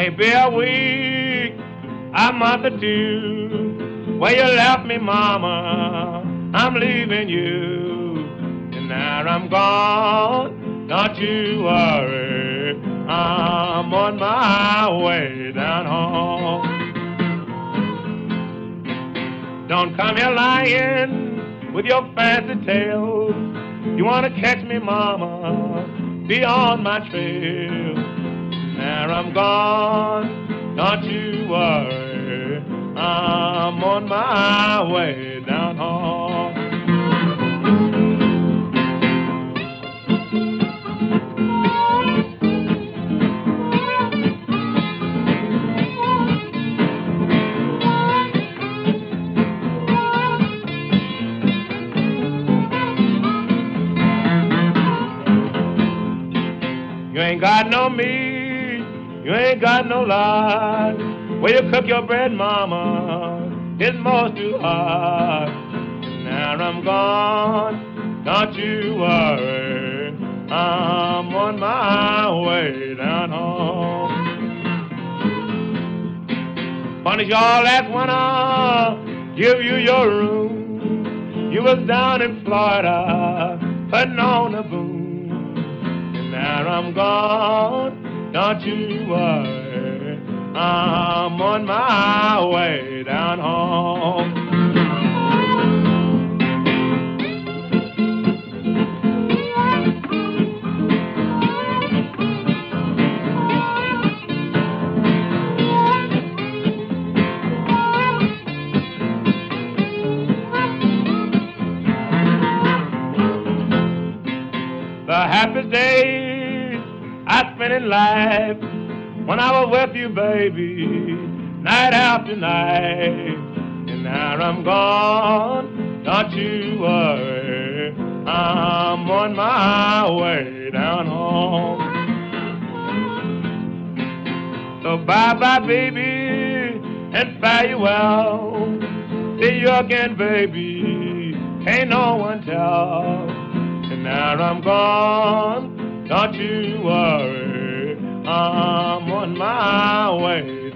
Maybe a week, a month or two. Where you left me, mama, I'm leaving you. And now I'm gone, don't you worry. I'm on my way down home. Don't come here lying with your fancy tales. You wanna catch me, mama, be on my trail. Now I'm gone, don't you worry. I'm on my way down home. You ain't got no meat, you ain't got no lard. Where you cook your bread, mama, it's most too hard. Now I'm gone, don't you worry. I'm on my way down home. Punish all that winter, give you your room. You was down in Florida, putting on a boom. And now I'm gone, don't you worry. I'm on my way down home. The happiest days I spent in life when I was with you, baby, night after night. And now I'm gone, don't you worry. I'm on my way down home. So bye bye, baby, and fare you well. See you again, baby. Can't no one tell. And now I'm gone, don't you worry. I'm on my way.